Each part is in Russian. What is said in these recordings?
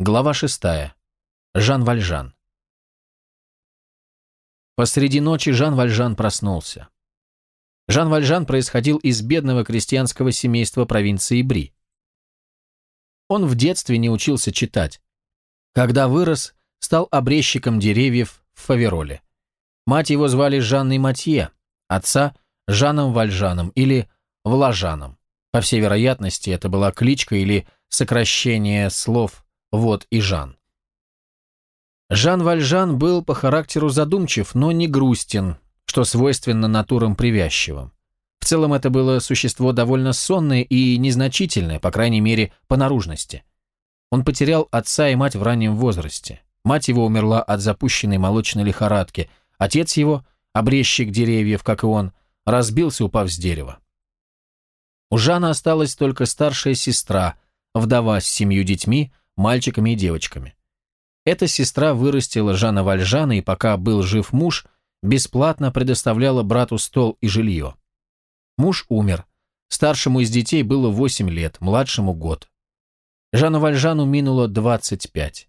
Глава шестая. Жан Вальжан. Посреди ночи Жан Вальжан проснулся. Жан Вальжан происходил из бедного крестьянского семейства провинции Бри. Он в детстве не учился читать. Когда вырос, стал обрезчиком деревьев в Фавероле. Мать его звали Жанной Матье, отца – Жаном Вальжаном или Влажаном. По всей вероятности, это была кличка или сокращение слов «вот и Жан». Жан Вальжан был по характеру задумчив, но не грустен, что свойственно натурам привязчивым. В целом это было существо довольно сонное и незначительное, по крайней мере, по наружности. Он потерял отца и мать в раннем возрасте. Мать его умерла от запущенной молочной лихорадки. Отец его, обрезчик деревьев, как и он, разбился, упав с дерева. У Жана осталась только старшая сестра, вдова с семью детьми, мальчиками и девочками. Эта сестра вырастила Жана Вальжана и пока был жив муж, бесплатно предоставляла брату стол и жилье. Муж умер. Старшему из детей было 8 лет, младшему год. Жану Вальжану минуло 25.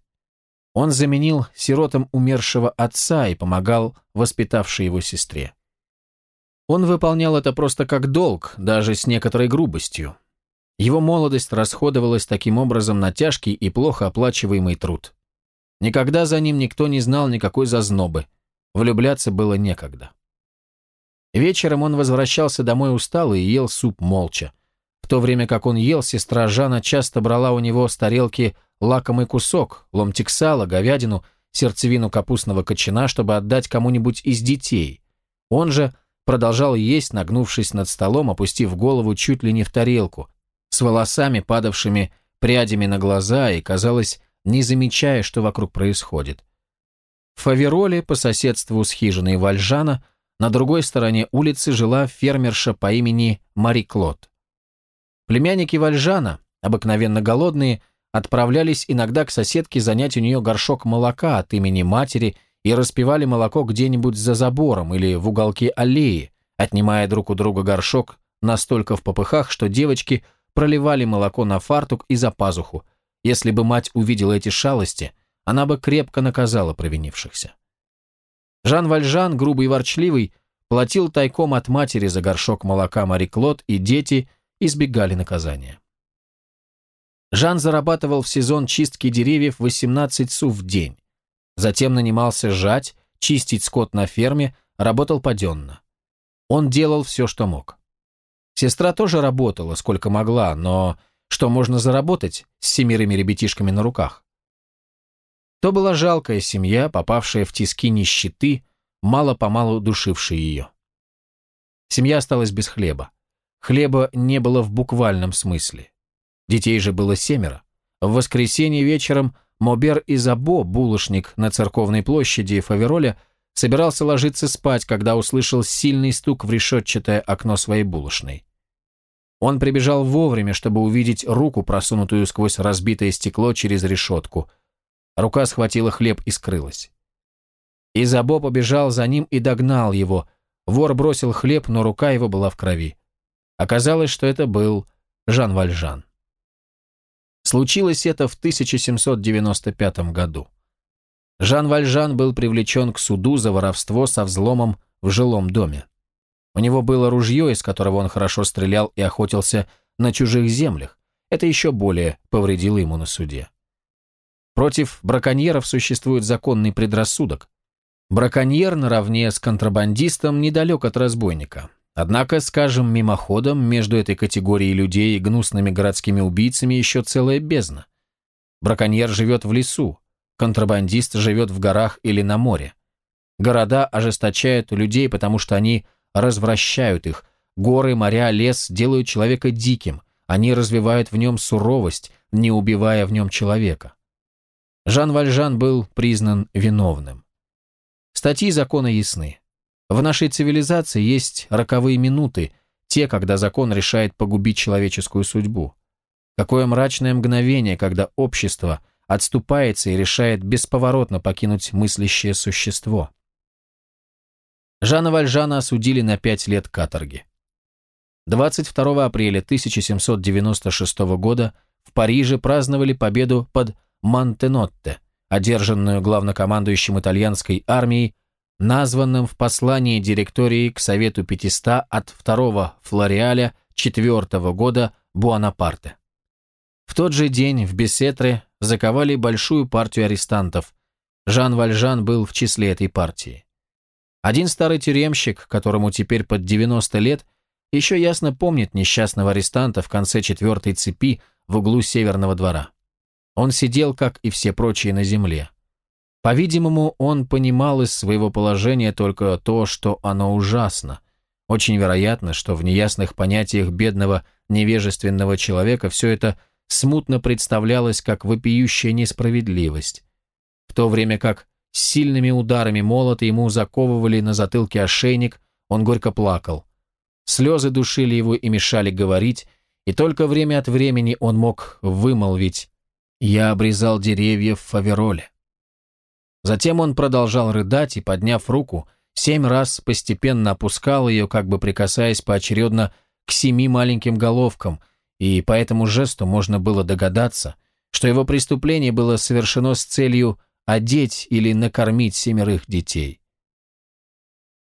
Он заменил сиротам умершего отца и помогал воспитавшей его сестре. Он выполнял это просто как долг, даже с некоторой грубостью. Его молодость расходовалась таким образом на тяжкий и плохо оплачиваемый труд. Никогда за ним никто не знал никакой зазнобы. Влюбляться было некогда. Вечером он возвращался домой усталый и ел суп молча. В то время как он ел, сестра Жана часто брала у него с тарелки лакомый кусок, ломтик сала, говядину, сердцевину капустного кочана, чтобы отдать кому-нибудь из детей. Он же продолжал есть, нагнувшись над столом, опустив голову чуть ли не в тарелку, с волосами, падавшими прядями на глаза, и, казалось, не замечая, что вокруг происходит. В Фавероле, по соседству с хижиной Вальжана, на другой стороне улицы жила фермерша по имени Мари Клод. Племянники Вальжана, обыкновенно голодные, отправлялись иногда к соседке занять у нее горшок молока от имени матери и распивали молоко где-нибудь за забором или в уголке аллеи, отнимая друг у друга горшок настолько в попыхах, что девочки проливали молоко на фартук и за пазуху, если бы мать увидела эти шалости, она бы крепко наказала провинившихся. Жан Вальжан, грубый и ворчливый, платил тайком от матери за горшок молока Мари Клод, и дети избегали наказания. Жан зарабатывал в сезон чистки деревьев 18 су в день. Затем нанимался жать, чистить скот на ферме, работал паденно. Он делал все, что мог. Сестра тоже работала, сколько могла, но что можно заработать с семерыми ребятишками на руках. То была жалкая семья, попавшая в тиски нищеты, мало-помалу душившая ее. Семья осталась без хлеба. Хлеба не было в буквальном смысле. Детей же было семеро. В воскресенье вечером Мобер и Забо, булочник на церковной площади Фавероля, собирался ложиться спать, когда услышал сильный стук в решетчатое окно своей булочной. Он прибежал вовремя, чтобы увидеть руку, просунутую сквозь разбитое стекло через решетку. Рука схватила хлеб и скрылась. Изабо побежал за ним и догнал его. Вор бросил хлеб, но рука его была в крови. Оказалось, что это был Жан Вальжан. Случилось это в 1795 году. Жан Вальжан был привлечен к суду за воровство со взломом в жилом доме. У него было ружье, из которого он хорошо стрелял и охотился на чужих землях. Это еще более повредило ему на суде. Против браконьеров существует законный предрассудок. Браконьер наравне с контрабандистом недалек от разбойника. Однако, скажем, мимоходом, между этой категорией людей и гнусными городскими убийцами еще целая бездна. Браконьер живет в лесу, контрабандист живет в горах или на море. Города ожесточают людей, потому что они развращают их. Горы, моря, лес делают человека диким. Они развивают в нем суровость, не убивая в нем человека. Жан Вальжан был признан виновным. Статьи закона ясны. В нашей цивилизации есть роковые минуты, те, когда закон решает погубить человеческую судьбу. Какое мрачное мгновение, когда общество отступается и решает бесповоротно покинуть мыслящее существо. Жана Вальжана осудили на пять лет каторги. 22 апреля 1796 года в Париже праздновали победу под Мантенотте, одержанную главнокомандующим итальянской армией, названным в послании директории к Совету 500 от 2 Флориаля 4 года Буанапарте. В тот же день в Бесетре заковали большую партию арестантов. Жан Вальжан был в числе этой партии. Один старый тюремщик, которому теперь под 90 лет, еще ясно помнит несчастного арестанта в конце четвертой цепи в углу северного двора. Он сидел, как и все прочие, на земле. По-видимому, он понимал из своего положения только то, что оно ужасно. Очень вероятно, что в неясных понятиях бедного, невежественного человека все это смутно представлялось как вопиющая несправедливость. В то время как сильными ударами молота ему заковывали на затылке ошейник, он горько плакал. Слезы душили его и мешали говорить, и только время от времени он мог вымолвить «Я обрезал деревья в фавероле». Затем он продолжал рыдать и, подняв руку, семь раз постепенно опускал ее, как бы прикасаясь поочередно к семи маленьким головкам, и по этому жесту можно было догадаться, что его преступление было совершено с целью одеть или накормить семерых детей.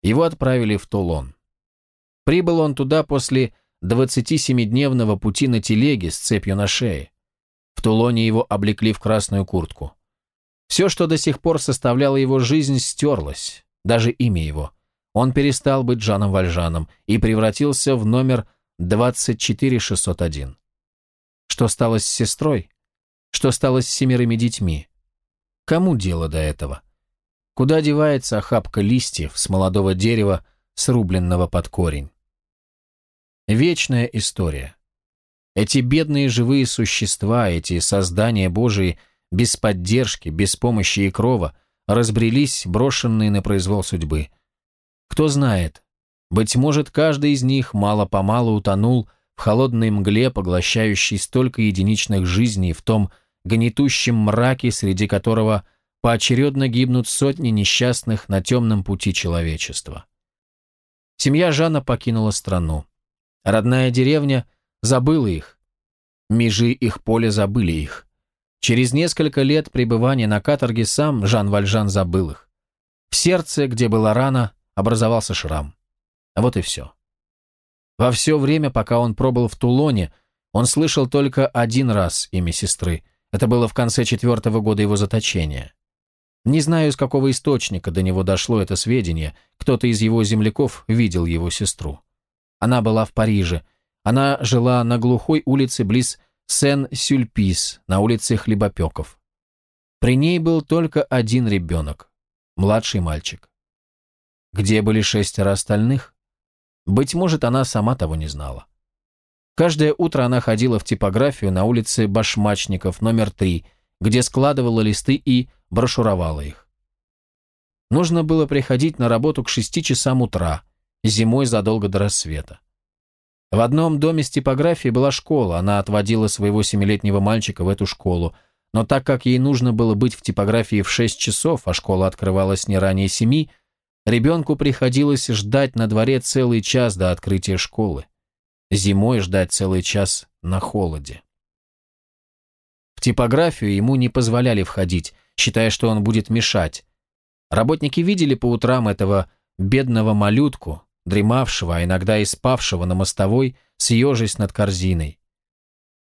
Его отправили в Тулон. Прибыл он туда после 27-дневного пути на телеге с цепью на шее. В Тулоне его облекли в красную куртку. Все, что до сих пор составляло его жизнь, стерлось, даже имя его. Он перестал быть Жаном Вальжаном и превратился в номер 24601. Что стало с сестрой? Что стало с семерыми детьми? Кому дело до этого? Куда девается охапка листьев с молодого дерева, срубленного под корень? Вечная история. Эти бедные живые существа, эти создания Божии, без поддержки, без помощи и крова, разбрелись, брошенные на произвол судьбы. Кто знает, быть может, каждый из них мало-помалу утонул в холодной мгле, поглощающей столько единичных жизней в том гнетущем мраке, среди которого поочередно гибнут сотни несчастных на темном пути человечества. Семья Жана покинула страну. Родная деревня забыла их. Межи их поля забыли их. Через несколько лет пребывания на каторге сам Жан Вальжан забыл их. В сердце, где была рана, образовался шрам. Вот и все. Во все время, пока он пробыл в Тулоне, он слышал только один раз имя сестры – это было в конце четвертого года его заточения. Не знаю, из какого источника до него дошло это сведение, кто-то из его земляков видел его сестру. Она была в Париже. Она жила на глухой улице близ Сен-Сюльпис, на улице Хлебопеков. При ней был только один ребенок, младший мальчик. Где были шестеро остальных? Быть может, она сама того не знала. Каждое утро она ходила в типографию на улице Башмачников, номер 3, где складывала листы и брошюровала их. Нужно было приходить на работу к шести часам утра, зимой задолго до рассвета. В одном доме с типографией была школа, она отводила своего семилетнего мальчика в эту школу, но так как ей нужно было быть в типографии в шесть часов, а школа открывалась не ранее семи, ребенку приходилось ждать на дворе целый час до открытия школы зимой ждать целый час на холоде. В типографию ему не позволяли входить, считая, что он будет мешать. Работники видели по утрам этого бедного малютку, дремавшего, а иногда и спавшего на мостовой, съежись над корзиной.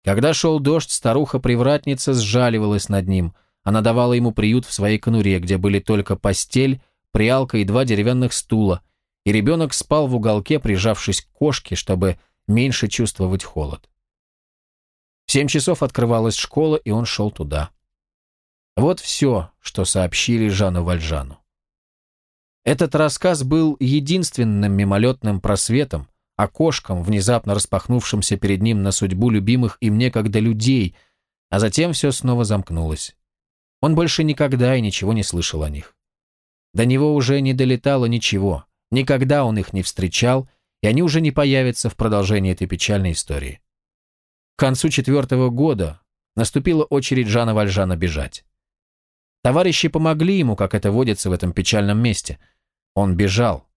Когда шел дождь, старуха-привратница сжаливалась над ним. Она давала ему приют в своей конуре, где были только постель, прялка и два деревянных стула, и ребенок спал в уголке, прижавшись к кошке, чтобы меньше чувствовать холод. В семь часов открывалась школа, и он шел туда. Вот все, что сообщили Жану Вальжану. Этот рассказ был единственным мимолетным просветом, окошком, внезапно распахнувшимся перед ним на судьбу любимых им некогда людей, а затем все снова замкнулось. Он больше никогда и ничего не слышал о них. До него уже не долетало ничего, никогда он их не встречал и они уже не появятся в продолжении этой печальной истории. К концу четвертого года наступила очередь Жана Вальжана бежать. Товарищи помогли ему, как это водится в этом печальном месте. Он бежал.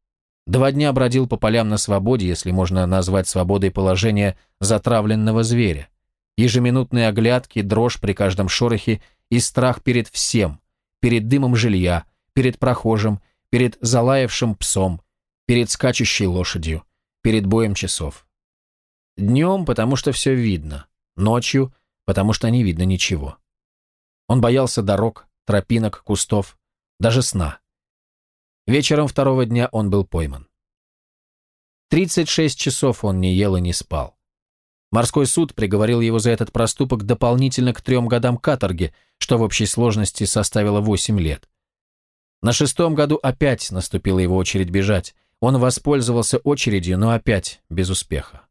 Два дня бродил по полям на свободе, если можно назвать свободой положение затравленного зверя. Ежеминутные оглядки, дрожь при каждом шорохе и страх перед всем, перед дымом жилья, перед прохожим, перед залаявшим псом, перед скачущей лошадью, перед боем часов. Днем, потому что все видно, ночью, потому что не видно ничего. Он боялся дорог, тропинок, кустов, даже сна. Вечером второго дня он был пойман. 36 часов он не ел и не спал. Морской суд приговорил его за этот проступок дополнительно к трем годам каторги, что в общей сложности составило 8 лет. На шестом году опять наступила его очередь бежать. Он воспользовался очередью, но опять без успеха.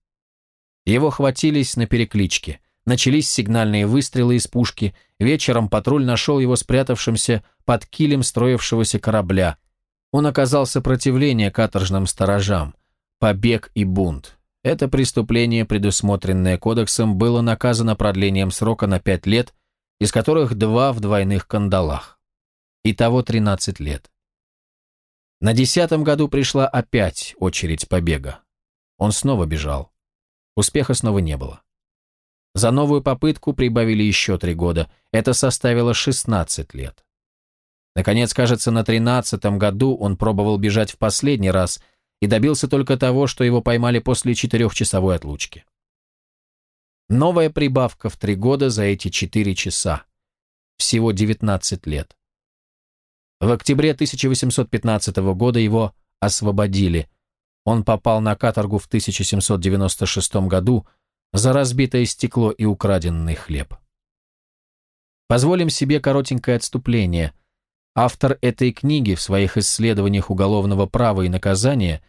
Его хватились на перекличке. Начались сигнальные выстрелы из пушки. Вечером патруль нашел его спрятавшимся под килем строившегося корабля. Он оказал сопротивление каторжным сторожам. Побег и бунт. Это преступление, предусмотренное кодексом, было наказано продлением срока на пять лет, из которых два в двойных кандалах. Итого 13 лет. На десятом году пришла опять очередь побега. Он снова бежал. Успеха снова не было. За новую попытку прибавили еще три года. Это составило 16 лет. Наконец, кажется, на тринадцатом году он пробовал бежать в последний раз и добился только того, что его поймали после четырехчасовой отлучки. Новая прибавка в три года за эти четыре часа. Всего 19 лет. В октябре 1815 года его освободили. Он попал на каторгу в 1796 году за разбитое стекло и украденный хлеб. Позволим себе коротенькое отступление. Автор этой книги в своих исследованиях уголовного права и наказания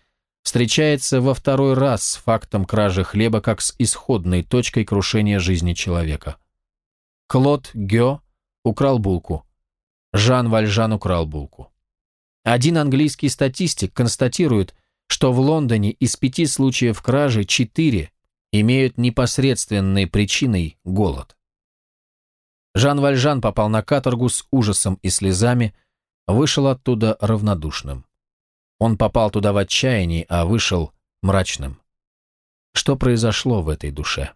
встречается во второй раз с фактом кражи хлеба как с исходной точкой крушения жизни человека. Клод Гё украл булку. Жан Вальжан украл булку. Один английский статистик констатирует, что в Лондоне из пяти случаев кражи четыре имеют непосредственной причиной голод. Жан Вальжан попал на каторгу с ужасом и слезами, вышел оттуда равнодушным. Он попал туда в отчаянии, а вышел мрачным. Что произошло в этой душе?